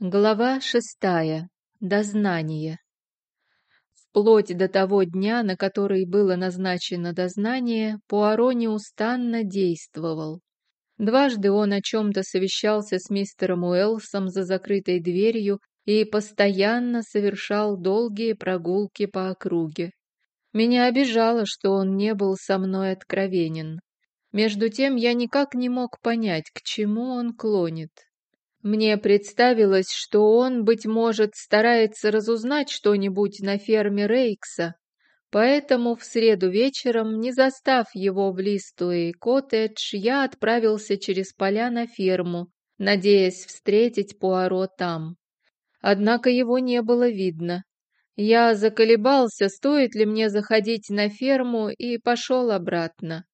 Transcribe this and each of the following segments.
Глава шестая. Дознание. Вплоть до того дня, на который было назначено дознание, Пуаро неустанно действовал. Дважды он о чем-то совещался с мистером Уэллсом за закрытой дверью и постоянно совершал долгие прогулки по округе. Меня обижало, что он не был со мной откровенен. Между тем я никак не мог понять, к чему он клонит. Мне представилось, что он, быть может, старается разузнать что-нибудь на ферме Рейкса, поэтому в среду вечером, не застав его в Листуэй коттедж, я отправился через поля на ферму, надеясь встретить Пуаро там. Однако его не было видно. Я заколебался, стоит ли мне заходить на ферму, и пошел обратно.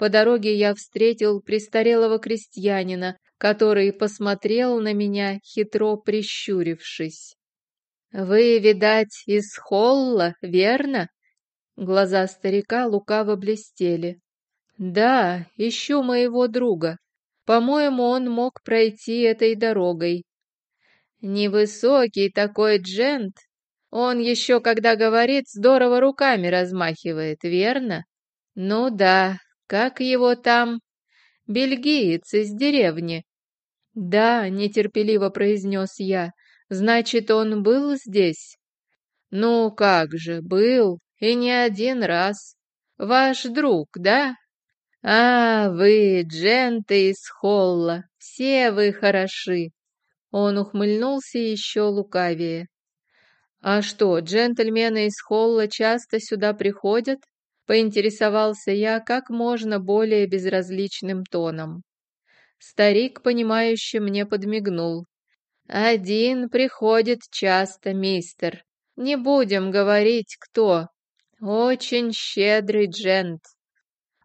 По дороге я встретил престарелого крестьянина, который посмотрел на меня, хитро прищурившись. «Вы, видать, из Холла, верно?» Глаза старика лукаво блестели. «Да, ищу моего друга. По-моему, он мог пройти этой дорогой». «Невысокий такой джент. Он еще, когда говорит, здорово руками размахивает, верно?» «Ну да, как его там? Бельгиец из деревни. Да, нетерпеливо произнес я. Значит, он был здесь? Ну как же, был, и не один раз. Ваш друг, да? А, вы, дженты из Холла, все вы хороши. Он ухмыльнулся еще лукавее. А что, джентльмены из Холла часто сюда приходят? Поинтересовался я как можно более безразличным тоном. Старик, понимающе мне подмигнул. «Один приходит часто, мистер. Не будем говорить, кто. Очень щедрый джент».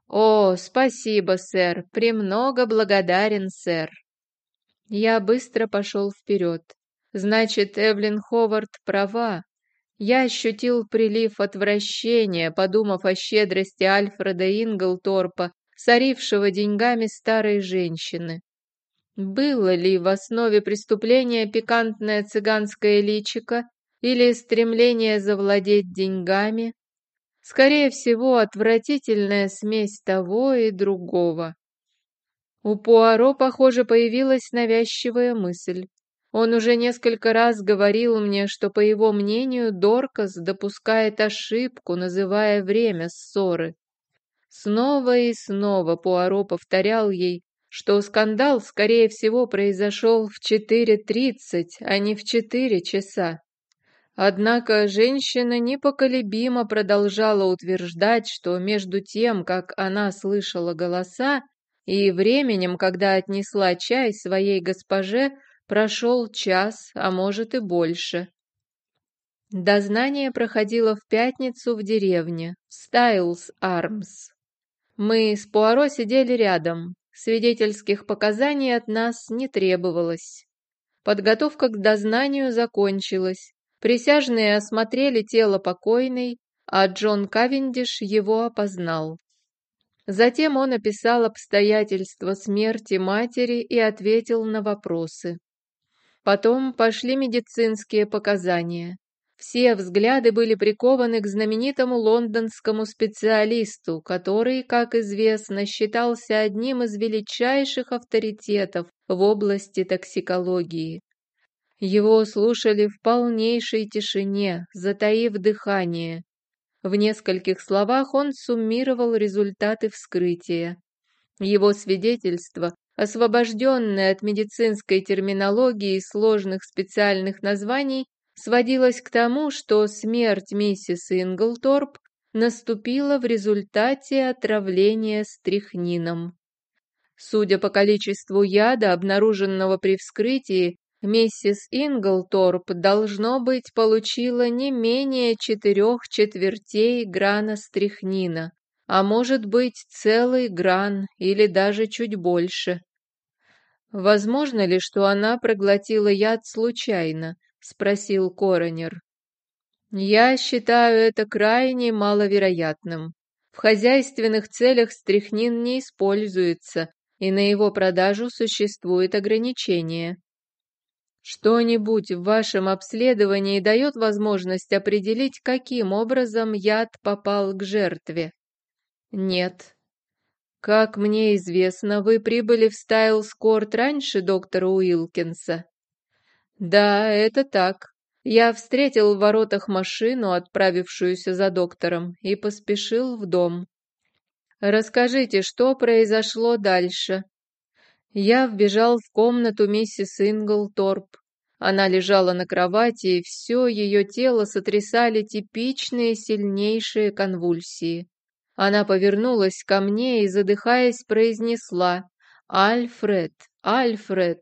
«О, спасибо, сэр, премного благодарен, сэр». Я быстро пошел вперед. Значит, Эвлин Ховард права. Я ощутил прилив отвращения, подумав о щедрости Альфреда Инглторпа, сорившего деньгами старой женщины. Было ли в основе преступления пикантное цыганское личико или стремление завладеть деньгами? Скорее всего, отвратительная смесь того и другого. У Пуаро, похоже, появилась навязчивая мысль. Он уже несколько раз говорил мне, что, по его мнению, Доркас допускает ошибку, называя время ссоры. Снова и снова Пуаро повторял ей, что скандал, скорее всего, произошел в 4.30, а не в 4 часа. Однако женщина непоколебимо продолжала утверждать, что между тем, как она слышала голоса, и временем, когда отнесла чай своей госпоже, Прошел час, а может и больше. Дознание проходило в пятницу в деревне, Стайлс Армс. Мы с Пуаро сидели рядом, свидетельских показаний от нас не требовалось. Подготовка к дознанию закончилась. Присяжные осмотрели тело покойной, а Джон Кавендиш его опознал. Затем он описал обстоятельства смерти матери и ответил на вопросы. Потом пошли медицинские показания. Все взгляды были прикованы к знаменитому лондонскому специалисту, который, как известно, считался одним из величайших авторитетов в области токсикологии. Его слушали в полнейшей тишине, затаив дыхание. В нескольких словах он суммировал результаты вскрытия. Его свидетельство освобожденная от медицинской терминологии и сложных специальных названий, сводилась к тому, что смерть миссис Инглторп наступила в результате отравления стрихнином. Судя по количеству яда, обнаруженного при вскрытии, миссис Инглторп, должно быть, получила не менее четырех четвертей грана стрихнина, а может быть целый гран или даже чуть больше. «Возможно ли, что она проглотила яд случайно?» — спросил коронер. «Я считаю это крайне маловероятным. В хозяйственных целях стрихнин не используется, и на его продажу существует ограничение». Что-нибудь в вашем обследовании дает возможность определить, каким образом яд попал к жертве? Нет. Как мне известно, вы прибыли в Стайлскорт раньше доктора Уилкинса? Да, это так. Я встретил в воротах машину, отправившуюся за доктором, и поспешил в дом. Расскажите, что произошло дальше? Я вбежал в комнату миссис Инглторп. Она лежала на кровати, и все ее тело сотрясали типичные сильнейшие конвульсии. Она повернулась ко мне и, задыхаясь, произнесла «Альфред! Альфред!»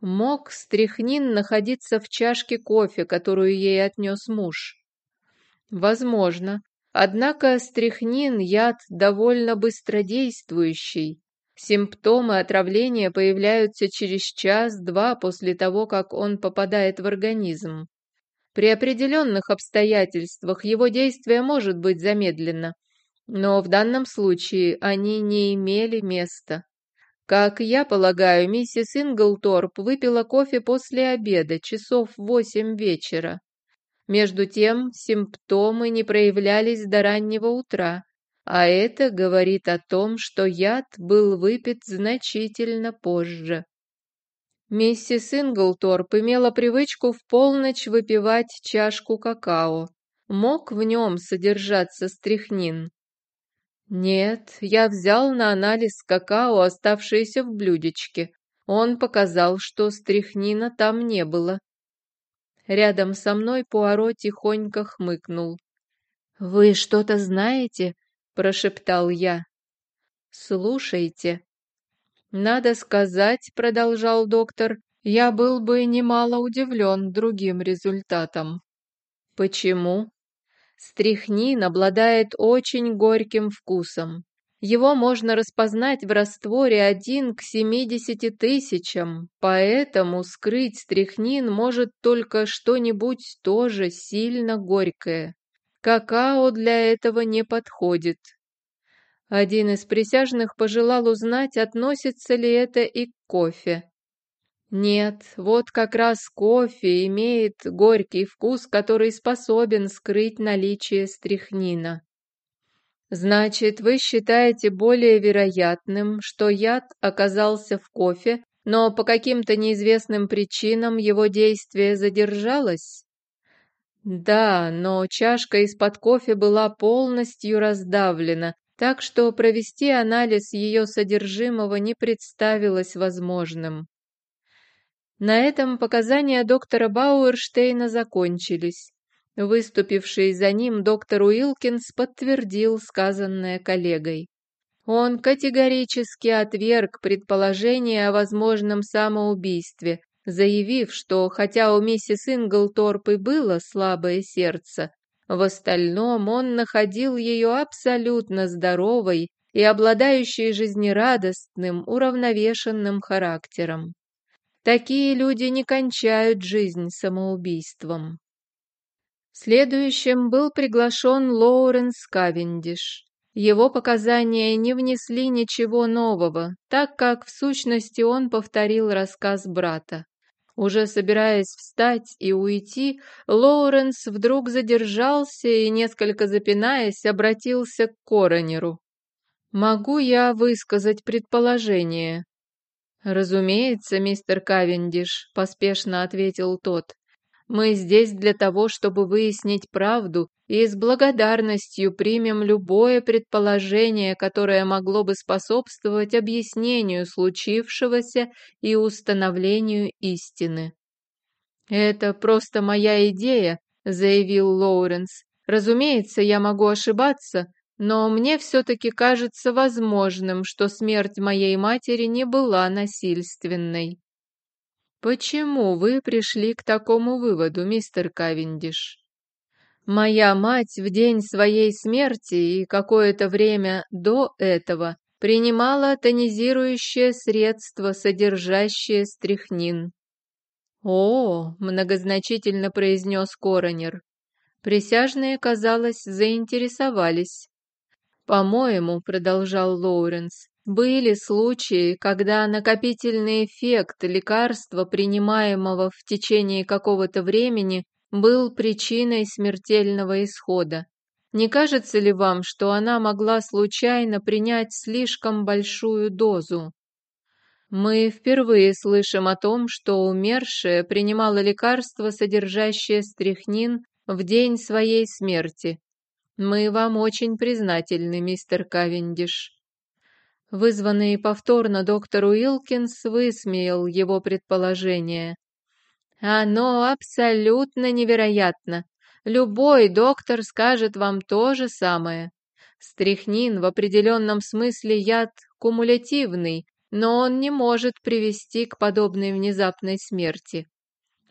Мог стряхнин находиться в чашке кофе, которую ей отнес муж? Возможно. Однако стряхнин – яд довольно быстродействующий. Симптомы отравления появляются через час-два после того, как он попадает в организм. При определенных обстоятельствах его действие может быть замедлено, но в данном случае они не имели места. Как я полагаю, миссис Инглторп выпила кофе после обеда, часов восемь вечера. Между тем, симптомы не проявлялись до раннего утра, а это говорит о том, что яд был выпит значительно позже. Миссис Инглторп имела привычку в полночь выпивать чашку какао. Мог в нем содержаться стряхнин? Нет, я взял на анализ какао, оставшееся в блюдечке. Он показал, что стряхнина там не было. Рядом со мной Пуаро тихонько хмыкнул. «Вы что-то знаете?» — прошептал я. «Слушайте». «Надо сказать», — продолжал доктор, — «я был бы немало удивлен другим результатом». «Почему?» Стрихнин обладает очень горьким вкусом. Его можно распознать в растворе один к семидесяти тысячам, поэтому скрыть стрихнин может только что-нибудь тоже сильно горькое. Какао для этого не подходит. Один из присяжных пожелал узнать, относится ли это и к кофе. Нет, вот как раз кофе имеет горький вкус, который способен скрыть наличие стрихнина. Значит, вы считаете более вероятным, что яд оказался в кофе, но по каким-то неизвестным причинам его действие задержалось? Да, но чашка из-под кофе была полностью раздавлена, так что провести анализ ее содержимого не представилось возможным. На этом показания доктора Бауэрштейна закончились. Выступивший за ним доктор Уилкинс подтвердил сказанное коллегой. Он категорически отверг предположение о возможном самоубийстве, заявив, что хотя у миссис Инглторп и было слабое сердце, в остальном он находил ее абсолютно здоровой и обладающей жизнерадостным, уравновешенным характером. Такие люди не кончают жизнь самоубийством. Следующим был приглашен Лоуренс Кавендиш. Его показания не внесли ничего нового, так как в сущности он повторил рассказ брата. Уже собираясь встать и уйти, Лоуренс вдруг задержался и, несколько запинаясь, обратился к коронеру. «Могу я высказать предположение?» «Разумеется, мистер Кавендиш», — поспешно ответил тот. Мы здесь для того, чтобы выяснить правду и с благодарностью примем любое предположение, которое могло бы способствовать объяснению случившегося и установлению истины. «Это просто моя идея», — заявил Лоуренс. «Разумеется, я могу ошибаться, но мне все-таки кажется возможным, что смерть моей матери не была насильственной». «Почему вы пришли к такому выводу, мистер Кавендиш?» «Моя мать в день своей смерти и какое-то время до этого принимала тонизирующее средство, содержащее стряхнин». «О!» — многозначительно произнес коронер. Присяжные, казалось, заинтересовались. «По-моему», — продолжал Лоуренс, Были случаи, когда накопительный эффект лекарства, принимаемого в течение какого-то времени, был причиной смертельного исхода. Не кажется ли вам, что она могла случайно принять слишком большую дозу? Мы впервые слышим о том, что умершая принимала лекарство, содержащее стрихнин, в день своей смерти. Мы вам очень признательны, мистер Кавендиш. Вызванный повторно доктор Уилкинс высмеял его предположение. Оно абсолютно невероятно. Любой доктор скажет вам то же самое. Стрихнин в определенном смысле яд кумулятивный, но он не может привести к подобной внезапной смерти.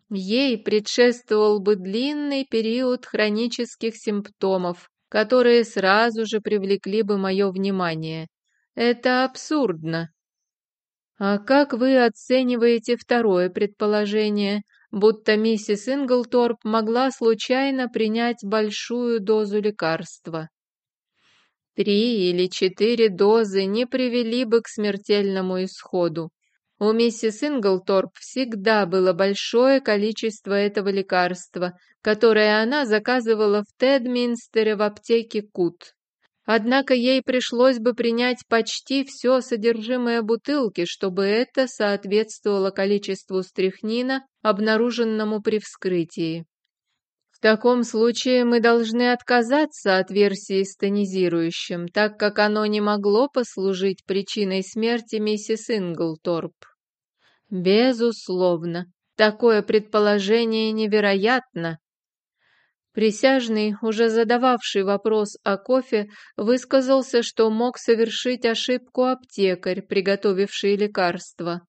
Ей предшествовал бы длинный период хронических симптомов, которые сразу же привлекли бы мое внимание. Это абсурдно. А как вы оцениваете второе предположение, будто миссис Инглторп могла случайно принять большую дозу лекарства? Три или четыре дозы не привели бы к смертельному исходу. У миссис Инглторп всегда было большое количество этого лекарства, которое она заказывала в Тедминстере в аптеке Кут. Однако ей пришлось бы принять почти все содержимое бутылки, чтобы это соответствовало количеству стрихнина, обнаруженному при вскрытии. В таком случае мы должны отказаться от версии с тонизирующим, так как оно не могло послужить причиной смерти миссис Инглторп. Безусловно, такое предположение невероятно, Присяжный, уже задававший вопрос о кофе, высказался, что мог совершить ошибку аптекарь, приготовивший лекарство.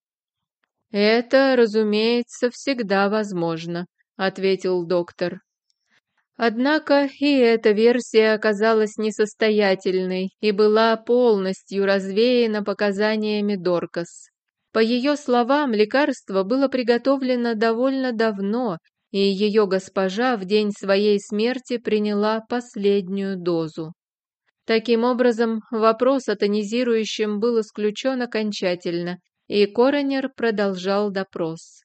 «Это, разумеется, всегда возможно», — ответил доктор. Однако и эта версия оказалась несостоятельной и была полностью развеяна показаниями Доркас. По ее словам, лекарство было приготовлено довольно давно и ее госпожа в день своей смерти приняла последнюю дозу. Таким образом, вопрос о тонизирующем был исключен окончательно, и коронер продолжал допрос.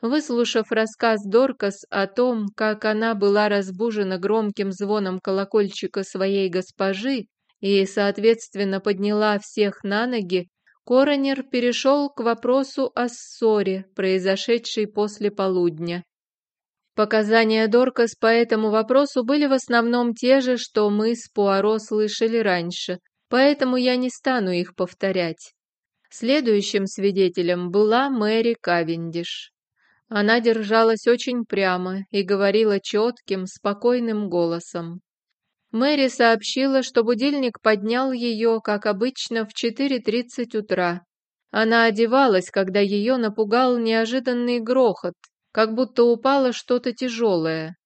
Выслушав рассказ Доркас о том, как она была разбужена громким звоном колокольчика своей госпожи и, соответственно, подняла всех на ноги, коронер перешел к вопросу о ссоре, произошедшей после полудня. Показания Доркас по этому вопросу были в основном те же, что мы с Пуаро слышали раньше, поэтому я не стану их повторять. Следующим свидетелем была Мэри Кавендиш. Она держалась очень прямо и говорила четким, спокойным голосом. Мэри сообщила, что будильник поднял ее, как обычно, в 4.30 утра. Она одевалась, когда ее напугал неожиданный грохот, как будто упало что-то тяжелое.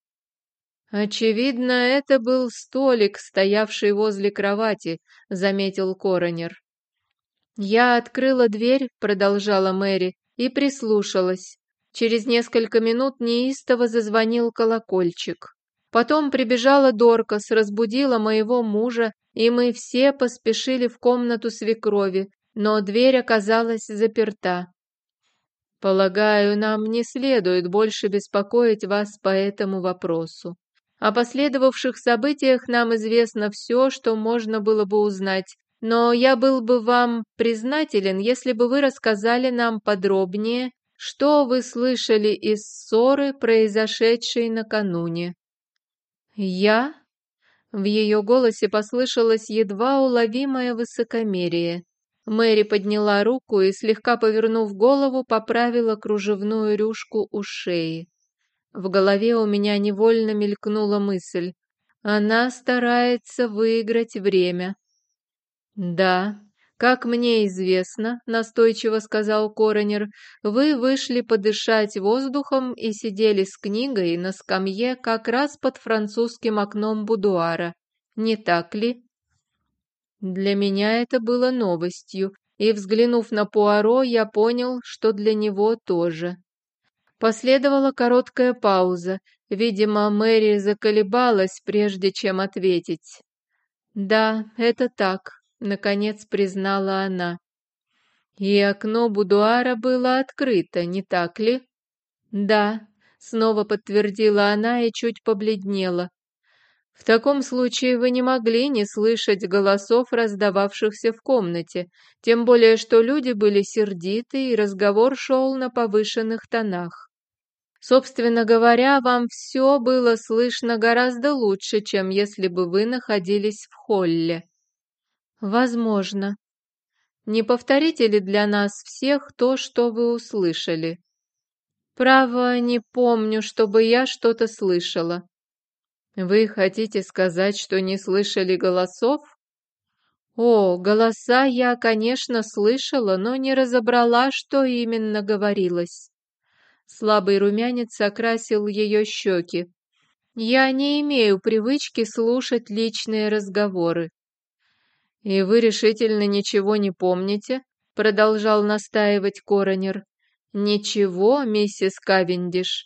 «Очевидно, это был столик, стоявший возле кровати», — заметил коронер. «Я открыла дверь», — продолжала Мэри, — и прислушалась. Через несколько минут неистово зазвонил колокольчик. Потом прибежала Доркас, разбудила моего мужа, и мы все поспешили в комнату свекрови, но дверь оказалась заперта. Полагаю, нам не следует больше беспокоить вас по этому вопросу. О последовавших событиях нам известно все, что можно было бы узнать, но я был бы вам признателен, если бы вы рассказали нам подробнее, что вы слышали из ссоры, произошедшей накануне. Я? В ее голосе послышалось едва уловимое высокомерие. Мэри подняла руку и, слегка повернув голову, поправила кружевную рюшку у шеи. В голове у меня невольно мелькнула мысль. Она старается выиграть время. «Да, как мне известно», — настойчиво сказал коронер, «вы вышли подышать воздухом и сидели с книгой на скамье как раз под французским окном будуара. Не так ли?» Для меня это было новостью, и, взглянув на Пуаро, я понял, что для него тоже. Последовала короткая пауза. Видимо, Мэри заколебалась, прежде чем ответить. «Да, это так. — наконец признала она. «И окно будуара было открыто, не так ли?» «Да», — снова подтвердила она и чуть побледнела. «В таком случае вы не могли не слышать голосов, раздававшихся в комнате, тем более что люди были сердиты, и разговор шел на повышенных тонах. Собственно говоря, вам все было слышно гораздо лучше, чем если бы вы находились в холле». «Возможно», не повторите ли для нас всех то, что вы услышали? Право, не помню, чтобы я что-то слышала. Вы хотите сказать, что не слышали голосов? О, голоса я, конечно, слышала, но не разобрала, что именно говорилось. Слабый румянец окрасил ее щеки. Я не имею привычки слушать личные разговоры. «И вы решительно ничего не помните?» — продолжал настаивать коронер. «Ничего, миссис Кавендиш.